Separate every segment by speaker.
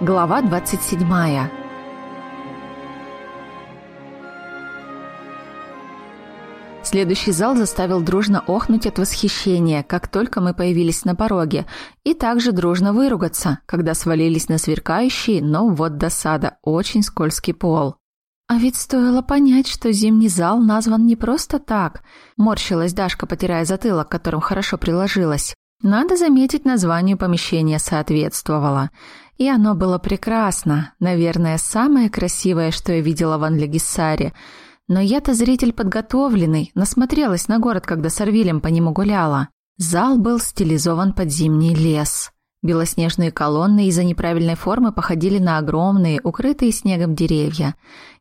Speaker 1: Глава 27. Следующий зал заставил дружно охнуть от восхищения, как только мы появились на пороге, и также дружно выругаться, когда свалились на сверкающий, но вот досада, очень скользкий пол. А ведь стоило понять, что зимний зал назван не просто так, морщилась Дашка, потирая затылок, которым хорошо приложилась. Надо заметить, названию помещения соответствовало. И оно было прекрасно, наверное, самое красивое, что я видела в Анлегиссаре. Но я-то зритель подготовленный, насмотрелась на город, когда с Арвилем по нему гуляла. Зал был стилизован под зимний лес. Белоснежные колонны из-за неправильной формы походили на огромные, укрытые снегом деревья.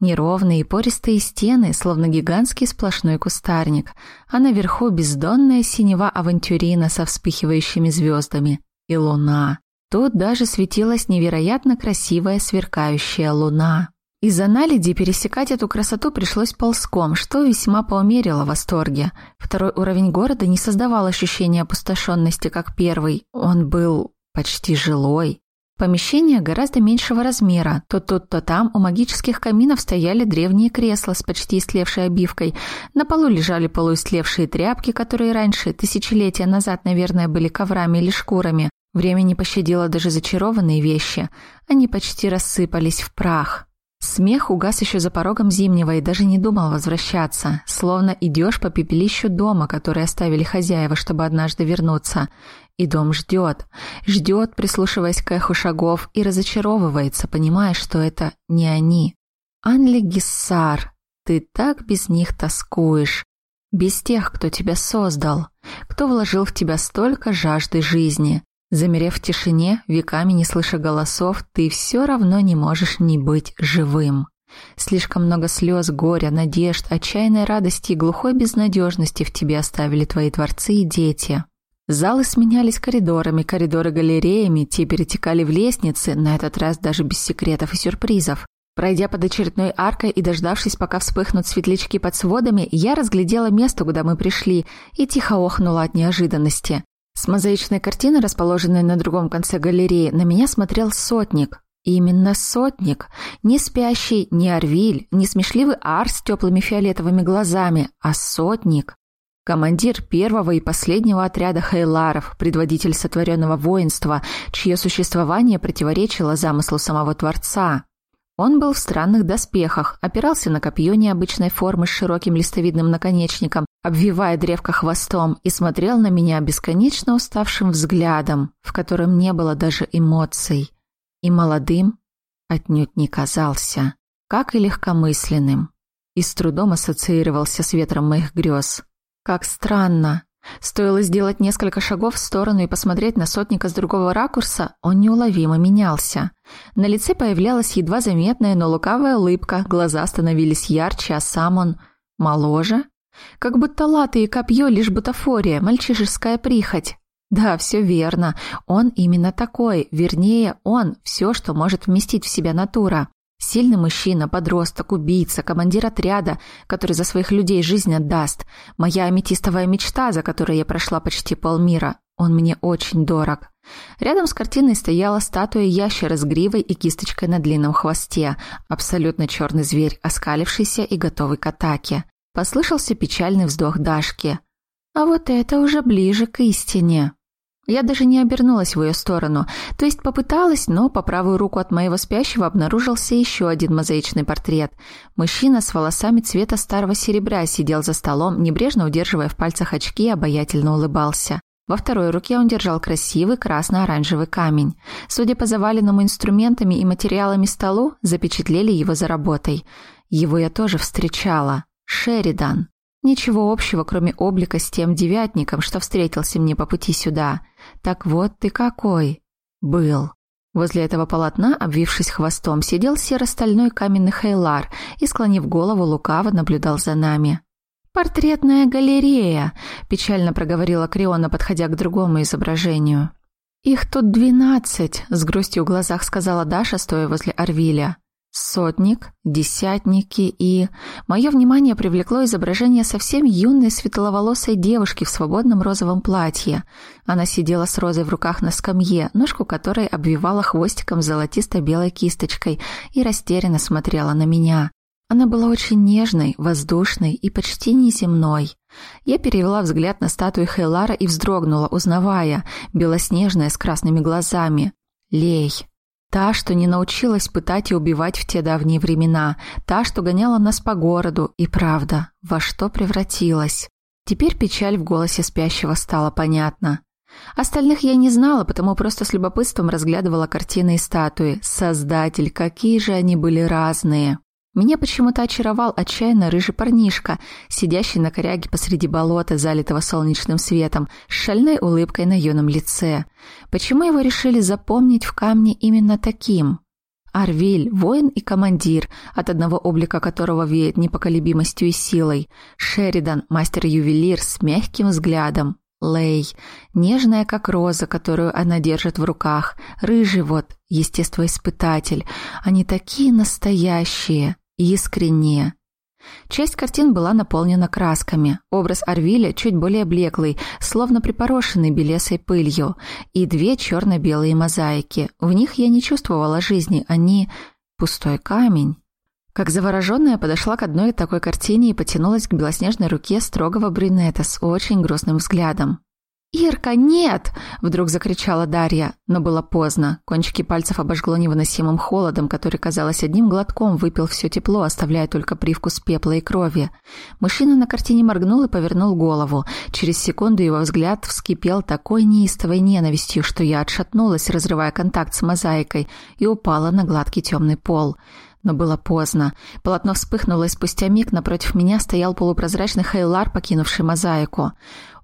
Speaker 1: Неровные пористые стены, словно гигантский сплошной кустарник, а наверху бездонная синева авантюрина со вспыхивающими звездами. И луна. Тут даже светилась невероятно красивая сверкающая луна. Из-за наледи пересекать эту красоту пришлось ползком, что весьма поумерило восторге. Второй уровень города не создавал ощущения опустошенности, как первый. Он был почти жилой. Помещение гораздо меньшего размера. То тут, то там у магических каминов стояли древние кресла с почти истлевшей обивкой. На полу лежали полуистлевшие тряпки, которые раньше, тысячелетия назад, наверное, были коврами или шкурами. Время не пощадило даже зачарованные вещи. Они почти рассыпались в прах. Смех угас еще за порогом зимнего и даже не думал возвращаться, словно идешь по пепелищу дома, который оставили хозяева, чтобы однажды вернуться. И дом ждет, ждет, прислушиваясь к эху шагов, и разочаровывается, понимая, что это не они. Анли Гиссар, ты так без них тоскуешь, без тех, кто тебя создал, кто вложил в тебя столько жажды жизни. Замерев в тишине, веками не слыша голосов, ты все равно не можешь не быть живым. Слишком много слез, горя, надежд, отчаянной радости и глухой безнадежности в тебе оставили твои творцы и дети. Залы сменялись коридорами, коридоры галереями, те перетекали в лестницы, на этот раз даже без секретов и сюрпризов. Пройдя под очередной аркой и дождавшись, пока вспыхнут светлячки под сводами, я разглядела место, куда мы пришли, и тихо охнула от неожиданности. С мозаичной картины, расположенной на другом конце галереи, на меня смотрел сотник. Именно сотник. Не спящий, не Орвиль, не смешливый Ар с теплыми фиолетовыми глазами, а сотник. Командир первого и последнего отряда Хейларов, предводитель сотворенного воинства, чье существование противоречило замыслу самого Творца. Он был в странных доспехах, опирался на копье необычной формы с широким листовидным наконечником, обвивая древко хвостом, и смотрел на меня бесконечно уставшим взглядом, в котором не было даже эмоций. И молодым отнюдь не казался, как и легкомысленным, и с трудом ассоциировался с ветром моих грез. Как странно. Стоило сделать несколько шагов в сторону и посмотреть на сотника с другого ракурса, он неуловимо менялся. На лице появлялась едва заметная, но лукавая улыбка, глаза становились ярче, а сам он моложе. Как будто латы и копье лишь бутафория, мальчишеская прихоть. Да, все верно. Он именно такой, вернее, он все, что может вместить в себя натура. Сильный мужчина, подросток, убийца, командир отряда, который за своих людей жизнь отдаст. Моя аметистовая мечта, за которой я прошла почти полмира. Он мне очень дорог. Рядом с картиной стояла статуя ящера с гривой и кисточкой на длинном хвосте. Абсолютно черный зверь, оскалившийся и готовый к атаке. Послышался печальный вздох Дашки. А вот это уже ближе к истине. Я даже не обернулась в ее сторону, то есть попыталась, но по правую руку от моего спящего обнаружился еще один мозаичный портрет. Мужчина с волосами цвета старого серебра сидел за столом, небрежно удерживая в пальцах очки и обаятельно улыбался. Во второй руке он держал красивый красно-оранжевый камень. Судя по заваленному инструментами и материалами столу, запечатлели его за работой. Его я тоже встречала. Шеридан. Ничего общего, кроме облика с тем девятником, что встретился мне по пути сюда. Так вот ты какой. Был. Возле этого полотна, обвившись хвостом, сидел серо-стальной каменный хейлар и, склонив голову, лукаво наблюдал за нами. «Портретная галерея», – печально проговорила Криона, подходя к другому изображению. «Их тут двенадцать», – с грустью в глазах сказала Даша, стоя возле Арвиля. Сотник, десятники и... Мое внимание привлекло изображение совсем юной светловолосой девушки в свободном розовом платье. Она сидела с розой в руках на скамье, ножку которой обвивала хвостиком золотисто-белой кисточкой и растерянно смотрела на меня. Она была очень нежной, воздушной и почти неземной. Я перевела взгляд на статую Хейлара и вздрогнула, узнавая, белоснежная с красными глазами. Лей. Та, что не научилась пытать и убивать в те давние времена, та, что гоняла нас по городу, и правда, во что превратилась. Теперь печаль в голосе спящего стала понятна. Остальных я не знала, потому просто с любопытством разглядывала картины и статуи. Создатель, какие же они были разные. Меня почему-то очаровал отчаянно рыжий парнишка, сидящий на коряге посреди болота, залитого солнечным светом, с шальной улыбкой на юном лице. Почему его решили запомнить в камне именно таким? Арвиль, воин и командир, от одного облика которого веет непоколебимостью и силой. Шеридан, мастер-ювелир с мягким взглядом. Лей, нежная как роза, которую она держит в руках. Рыжий вот, естествоиспытатель. Они такие настоящие искреннее. Часть картин была наполнена красками. Образ Арвиля чуть более блеклый, словно припорошенный белесой пылью, и две черно-белые мозаики. В них я не чувствовала жизни, они пустой камень. Как завороженная подошла к одной такой картине и потянулась к белоснежной руке строгого брюнета с очень грустным взглядом. «Ирка, нет!» – вдруг закричала Дарья, но было поздно. Кончики пальцев обожгло невыносимым холодом, который, казалось, одним глотком выпил все тепло, оставляя только привкус пепла и крови. Мужчина на картине моргнул и повернул голову. Через секунду его взгляд вскипел такой неистовой ненавистью, что я отшатнулась, разрывая контакт с мозаикой, и упала на гладкий темный пол. Но было поздно. Полотно вспыхнуло, и спустя миг напротив меня стоял полупрозрачный Хейлар, покинувший мозаику.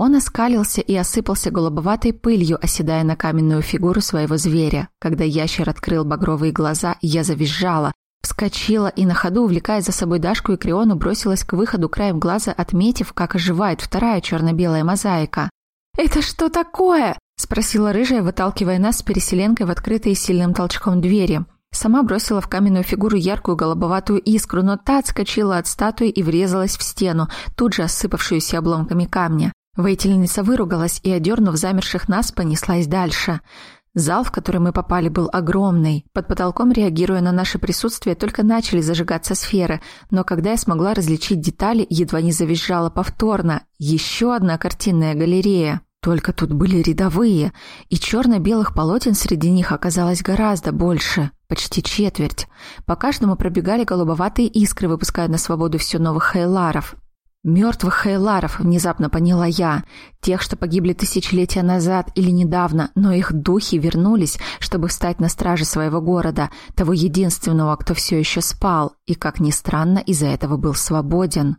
Speaker 1: Он оскалился и осыпался голубоватой пылью, оседая на каменную фигуру своего зверя. Когда ящер открыл багровые глаза, я завизжала, вскочила и на ходу, увлекая за собой Дашку и Криону, бросилась к выходу краем глаза, отметив, как оживает вторая черно-белая мозаика. «Это что такое?» – спросила рыжая, выталкивая нас с переселенкой в открытые сильным толчком двери. Сама бросила в каменную фигуру яркую голубоватую искру, но та отскочила от статуи и врезалась в стену, тут же осыпавшуюся обломками камня. Воительница выругалась и, одернув замерших нас, понеслась дальше. Зал, в который мы попали, был огромный. Под потолком, реагируя на наше присутствие, только начали зажигаться сферы, но когда я смогла различить детали, едва не завизжала повторно. Еще одна картинная галерея. Только тут были рядовые, и черно-белых полотен среди них оказалось гораздо больше, почти четверть. По каждому пробегали голубоватые искры, выпуская на свободу все новых хейларов. Мертвых Хейларов, внезапно поняла я, тех, что погибли тысячелетия назад или недавно, но их духи вернулись, чтобы встать на страже своего города, того единственного, кто все еще спал, и, как ни странно, из-за этого был свободен.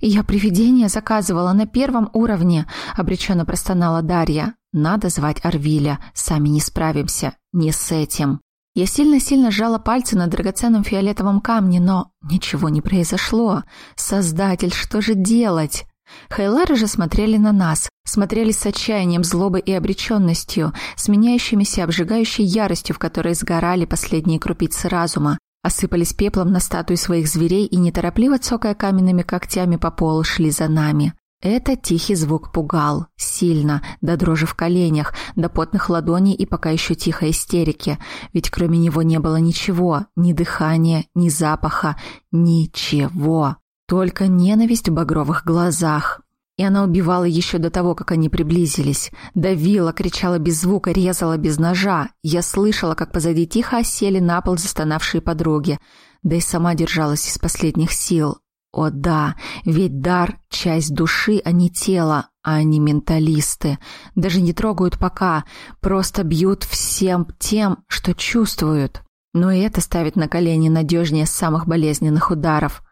Speaker 1: «Я привидение заказывала на первом уровне», — обреченно простонала Дарья. «Надо звать Арвиля, сами не справимся, не с этим». Я сильно-сильно сжала пальцы на драгоценном фиолетовом камне, но ничего не произошло. Создатель, что же делать? Хайлары же смотрели на нас, смотрели с отчаянием, злобой и обреченностью, сменяющимися обжигающей яростью, в которой сгорали последние крупицы разума, осыпались пеплом на статуи своих зверей и, неторопливо цокая каменными когтями по полу, шли за нами. Этот тихий звук пугал, сильно, до дрожи в коленях, до потных ладоней и пока еще тихой истерики, ведь кроме него не было ничего, ни дыхания, ни запаха, ничего. Только ненависть в багровых глазах. И она убивала еще до того, как они приблизились. Давила, кричала без звука, резала без ножа. Я слышала, как позади тихо осели на пол застонавшие подруги. Да и сама держалась из последних сил. О да, ведь дар — часть души, а не тело, а они менталисты. Даже не трогают пока, просто бьют всем тем, что чувствуют. Но и это ставит на колени надежнее самых болезненных ударов.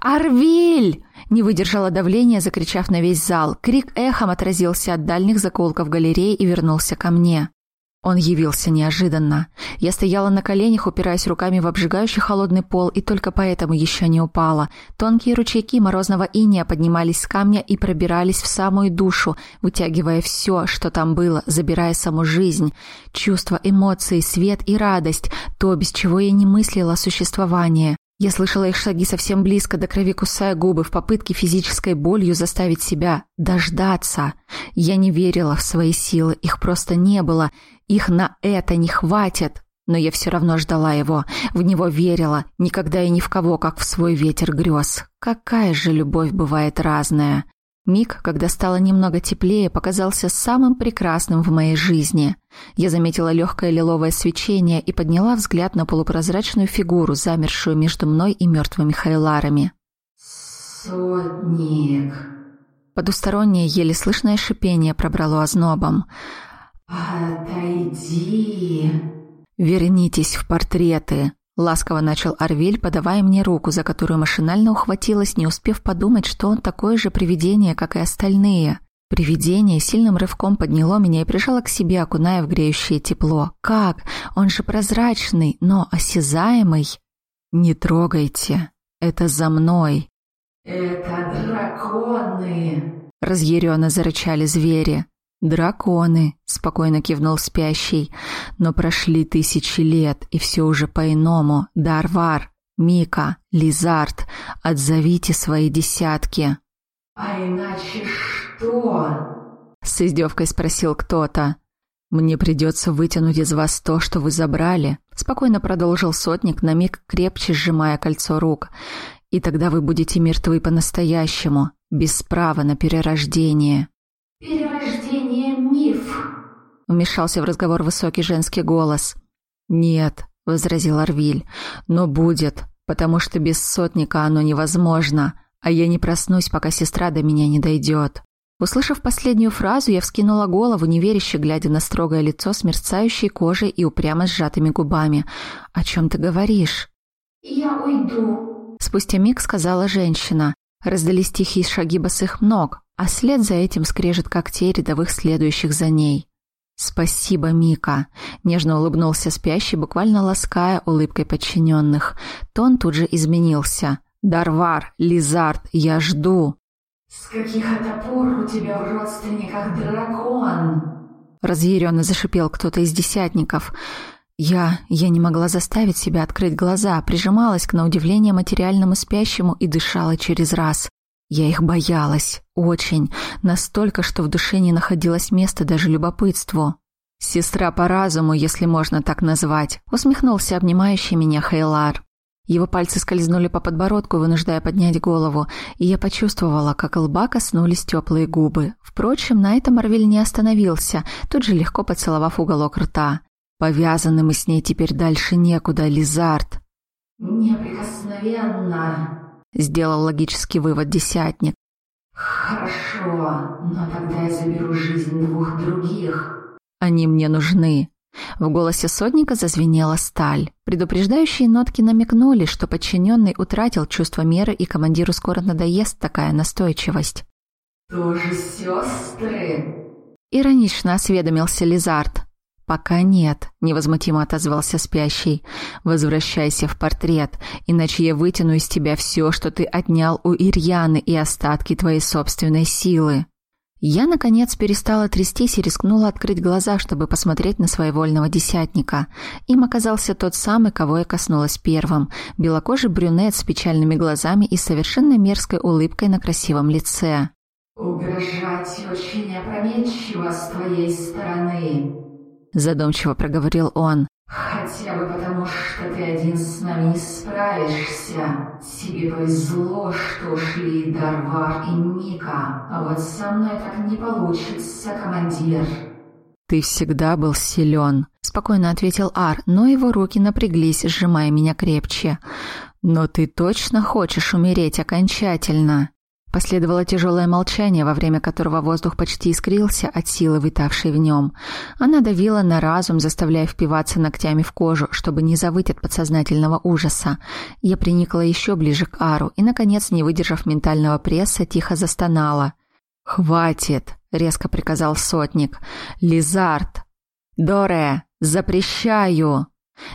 Speaker 1: «Арвиль!» — не выдержала давления, закричав на весь зал. Крик эхом отразился от дальних закоулков галереи и вернулся ко мне. Он явился неожиданно. Я стояла на коленях, упираясь руками в обжигающий холодный пол, и только поэтому еще не упала. Тонкие ручейки морозного иния поднимались с камня и пробирались в самую душу, вытягивая все, что там было, забирая саму жизнь. Чувства, эмоции, свет и радость, то, без чего я не мыслила существование. Я слышала их шаги совсем близко, до крови кусая губы, в попытке физической болью заставить себя дождаться. Я не верила в свои силы, их просто не было. Их на это не хватит. Но я все равно ждала его, в него верила, никогда и ни в кого, как в свой ветер грез. Какая же любовь бывает разная. Миг, когда стало немного теплее, показался самым прекрасным в моей жизни. Я заметила легкое лиловое свечение и подняла взгляд на полупрозрачную фигуру, замершую между мной и мертвыми хайларами.
Speaker 2: «Сотник!»
Speaker 1: Подустороннее, еле слышное шипение пробрало ознобом.
Speaker 2: «Отойди!»
Speaker 1: «Вернитесь в портреты!» Ласково начал Арвиль, подавая мне руку, за которую машинально ухватилась, не успев подумать, что он такое же привидение, как и остальные. Привидение сильным рывком подняло меня и прижало к себе, окуная в греющее тепло. Как? Он же прозрачный, но осязаемый. Не трогайте. Это за мной.
Speaker 2: Это драконы.
Speaker 1: Разъяренно зарычали звери. «Драконы», — спокойно кивнул спящий. «Но прошли тысячи лет, и все уже по-иному. Дарвар, Мика, Лизард, отзовите свои десятки».
Speaker 2: «А иначе что?»
Speaker 1: — с издевкой спросил кто-то. «Мне придется вытянуть из вас то, что вы забрали», — спокойно продолжил сотник, на миг крепче сжимая кольцо рук. «И тогда вы будете мертвы по-настоящему, без права на перерождение».
Speaker 2: «Перерождение — миф!»
Speaker 1: — вмешался в разговор высокий женский голос. «Нет», — возразил Арвиль, — «но будет, потому что без сотника оно невозможно, а я не проснусь, пока сестра до меня не дойдет». Услышав последнюю фразу, я вскинула голову, неверяще глядя на строгое лицо с мерцающей кожей и упрямо сжатыми губами. «О чем ты говоришь?»
Speaker 2: «Я уйду», —
Speaker 1: спустя миг сказала женщина. Раздались тихие шаги босых ног, а след за этим скрежет когтей рядовых следующих за ней. «Спасибо, Мика», — нежно улыбнулся спящий, буквально лаская улыбкой подчиненных. Тон тут же изменился. «Дарвар, Лизард, я жду».
Speaker 2: «С каких это пор у тебя в родственниках дракон?»
Speaker 1: Разъяренно зашипел кто-то из десятников. Я... я не могла заставить себя открыть глаза, прижималась к на удивление материальному спящему и дышала через раз. Я их боялась. Очень. Настолько, что в душе не находилось места даже любопытству. «Сестра по разуму, если можно так назвать», — усмехнулся обнимающий меня Хейлар. Его пальцы скользнули по подбородку, вынуждая поднять голову, и я почувствовала, как лба коснулись теплые губы. Впрочем, на этом Марвель не остановился, тут же легко поцеловав уголок рта. «Повязаны мы с ней теперь дальше некуда, Лизард».
Speaker 2: «Неприкосновенно»,
Speaker 1: Сделал логический вывод десятник.
Speaker 2: «Хорошо, но тогда я заберу жизнь двух других».
Speaker 1: «Они мне нужны». В голосе сотника зазвенела сталь. Предупреждающие нотки намекнули, что подчиненный утратил чувство меры и командиру скоро надоест такая настойчивость.
Speaker 2: «Тоже сестры?»
Speaker 1: Иронично осведомился Лизард. «Пока нет», — невозмутимо отозвался спящий. «Возвращайся в портрет, иначе я вытяну из тебя все, что ты отнял у Ирьяны и остатки твоей собственной силы». Я, наконец, перестала трястись и рискнула открыть глаза, чтобы посмотреть на своевольного десятника. Им оказался тот самый, кого я коснулась первым. Белокожий брюнет с печальными глазами и совершенно мерзкой улыбкой на красивом лице.
Speaker 2: «Угрожать очень опрометчиво с твоей стороны»,
Speaker 1: задумчиво проговорил он.
Speaker 2: «Хотя бы потому, что ты один с нами не справишься. Тебе повезло, что ушли Дарвар и Мика, а вот со мной так не получится, командир».
Speaker 1: «Ты всегда был силен», — спокойно ответил Ар, но его руки напряглись, сжимая меня крепче. «Но ты точно хочешь умереть окончательно?» Последовало тяжелое молчание, во время которого воздух почти искрился от силы, витавшей в нем. Она давила на разум, заставляя впиваться ногтями в кожу, чтобы не завыть от подсознательного ужаса. Я приникла еще ближе к Ару и, наконец, не выдержав ментального пресса, тихо застонала. «Хватит!» — резко приказал сотник. «Лизард!» «Доре, запрещаю!»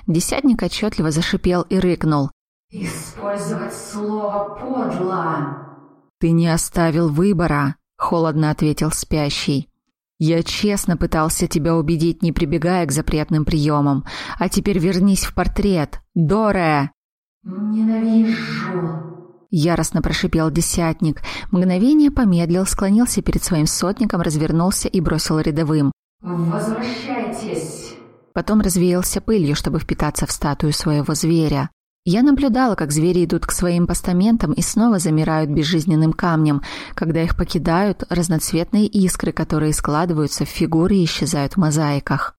Speaker 1: Десятник отчетливо зашипел и рыкнул.
Speaker 2: «Использовать слово «подло».
Speaker 1: «Ты не оставил выбора», — холодно ответил спящий. «Я честно пытался тебя убедить, не прибегая к запретным приемам. А теперь вернись в портрет. Доре!»
Speaker 2: «Ненавижу!»
Speaker 1: Яростно прошипел десятник. Мгновение помедлил, склонился перед своим сотником, развернулся и бросил рядовым.
Speaker 2: «Возвращайтесь!»
Speaker 1: Потом развеялся пылью, чтобы впитаться в статую своего зверя. Я наблюдала, как звери идут к своим постаментам и снова замирают безжизненным камнем, когда их покидают разноцветные искры, которые складываются в фигуры и исчезают в мозаиках.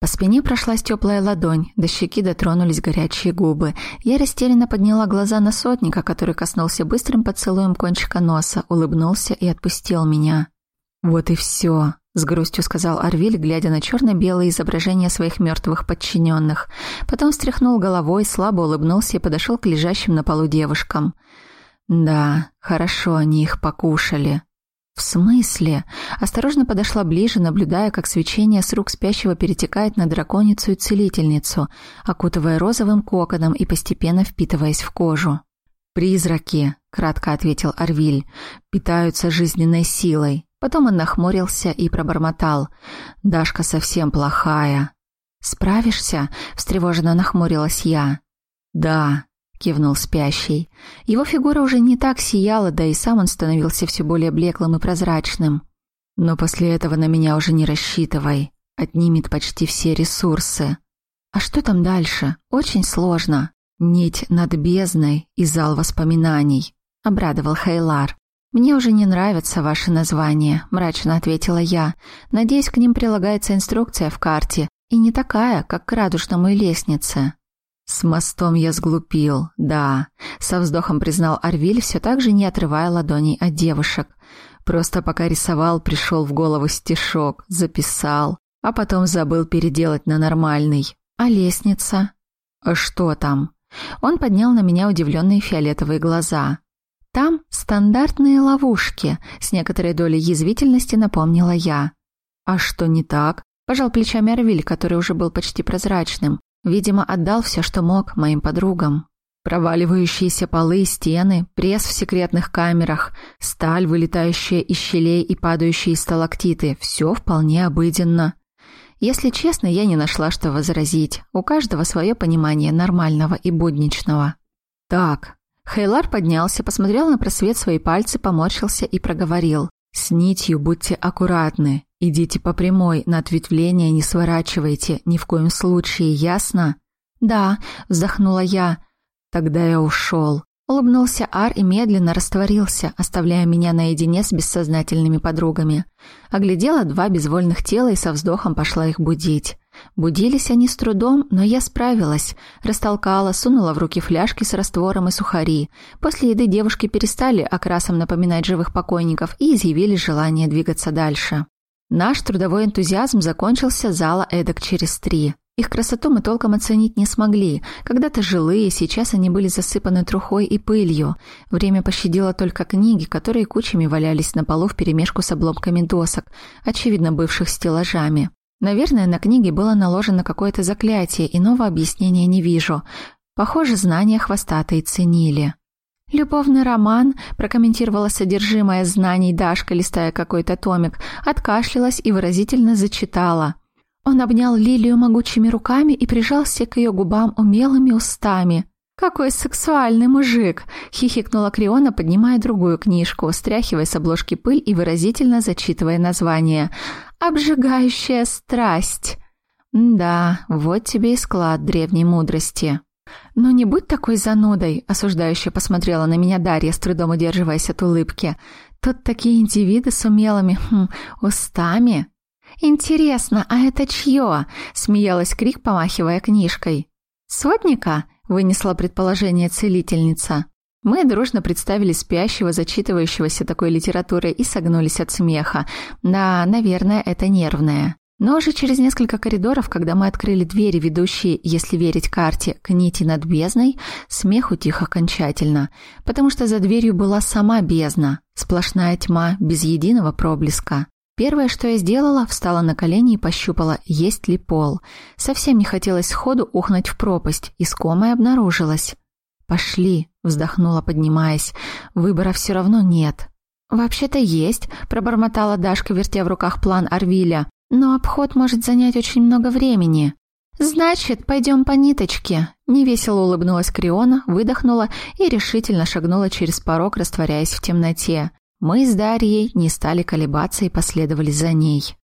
Speaker 1: По спине прошлась теплая ладонь, до щеки дотронулись горячие губы. Я растерянно подняла глаза на сотника, который коснулся быстрым поцелуем кончика носа, улыбнулся и отпустил меня. «Вот и все», с грустью сказал Арвиль, глядя на черно-белые изображения своих мертвых подчиненных. Потом встряхнул головой, слабо улыбнулся и подошел к лежащим на полу девушкам. Да, хорошо они их покушали. В смысле? Осторожно подошла ближе, наблюдая, как свечение с рук спящего перетекает на драконицу и целительницу, окутывая розовым коконом и постепенно впитываясь в кожу. «Призраки», — кратко ответил Арвиль, — «питаются жизненной силой. Потом он нахмурился и пробормотал. «Дашка совсем плохая». «Справишься?» — встревоженно нахмурилась я. «Да», — кивнул спящий. Его фигура уже не так сияла, да и сам он становился все более блеклым и прозрачным. «Но после этого на меня уже не рассчитывай. Отнимет почти все ресурсы». «А что там дальше? Очень сложно». «Нить над бездной и зал воспоминаний», — обрадовал Хейлар. «Мне уже не нравятся ваши названия», — мрачно ответила я. «Надеюсь, к ним прилагается инструкция в карте, и не такая, как к радужному лестнице». «С мостом я сглупил, да», — со вздохом признал Арвиль, все так же не отрывая ладоней от девушек. «Просто пока рисовал, пришел в голову стишок, записал, а потом забыл переделать на нормальный. А лестница?» «А что там?» Он поднял на меня удивленные фиолетовые глаза. Стандартные ловушки, с некоторой долей язвительности напомнила я. А что не так? Пожал плечами Арвиль, который уже был почти прозрачным. Видимо, отдал все, что мог моим подругам. Проваливающиеся полы и стены, пресс в секретных камерах, сталь, вылетающая из щелей и падающие сталактиты – все вполне обыденно. Если честно, я не нашла, что возразить. У каждого свое понимание нормального и будничного. Так, Хейлар поднялся, посмотрел на просвет свои пальцы, поморщился и проговорил. «С нитью будьте аккуратны. Идите по прямой, на ответвление не сворачивайте, ни в коем случае, ясно?» «Да», — вздохнула я. «Тогда я ушел». Улыбнулся Ар и медленно растворился, оставляя меня наедине с бессознательными подругами. Оглядела два безвольных тела и со вздохом пошла их будить. Будились они с трудом, но я справилась. Растолкала, сунула в руки фляжки с раствором и сухари. После еды девушки перестали окрасом напоминать живых покойников и изъявили желание двигаться дальше. Наш трудовой энтузиазм закончился зала эдак через три. Их красоту мы толком оценить не смогли. Когда-то жилые, сейчас они были засыпаны трухой и пылью. Время пощадило только книги, которые кучами валялись на полу вперемешку с обломками досок, очевидно бывших стеллажами. Наверное, на книге было наложено какое-то заклятие, иного объяснения не вижу. Похоже, знания хвостатые ценили. «Любовный роман», – прокомментировала содержимое знаний Дашка, листая какой-то томик, откашлялась и выразительно зачитала. Он обнял Лилию могучими руками и прижался к ее губам умелыми устами. «Какой сексуальный мужик!» – хихикнула Криона, поднимая другую книжку, стряхивая с обложки пыль и выразительно зачитывая название – обжигающая страсть. Да, вот тебе и склад древней мудрости. Но не будь такой занудой, осуждающе посмотрела на меня Дарья, с трудом удерживаясь от улыбки. Тут такие индивиды с умелыми хм, устами. Интересно, а это чье? Смеялась Крик, помахивая книжкой. Сотника? Вынесла предположение целительница. Мы дружно представили спящего, зачитывающегося такой литературой и согнулись от смеха. Да, наверное, это нервное. Но уже через несколько коридоров, когда мы открыли двери, ведущие, если верить карте, к нити над бездной, смех утих окончательно, потому что за дверью была сама бездна, сплошная тьма, без единого проблеска. Первое, что я сделала, встала на колени и пощупала, есть ли пол. Совсем не хотелось сходу ухнуть в пропасть, искомое обнаружилось. «Пошли», — вздохнула, поднимаясь. «Выбора все равно нет». «Вообще-то есть», — пробормотала Дашка, вертя в руках план Арвиля. «Но обход может занять очень много времени». «Значит, пойдем по ниточке», — невесело улыбнулась Криона, выдохнула и решительно шагнула через порог, растворяясь в темноте. Мы с Дарьей не стали колебаться и последовали за ней.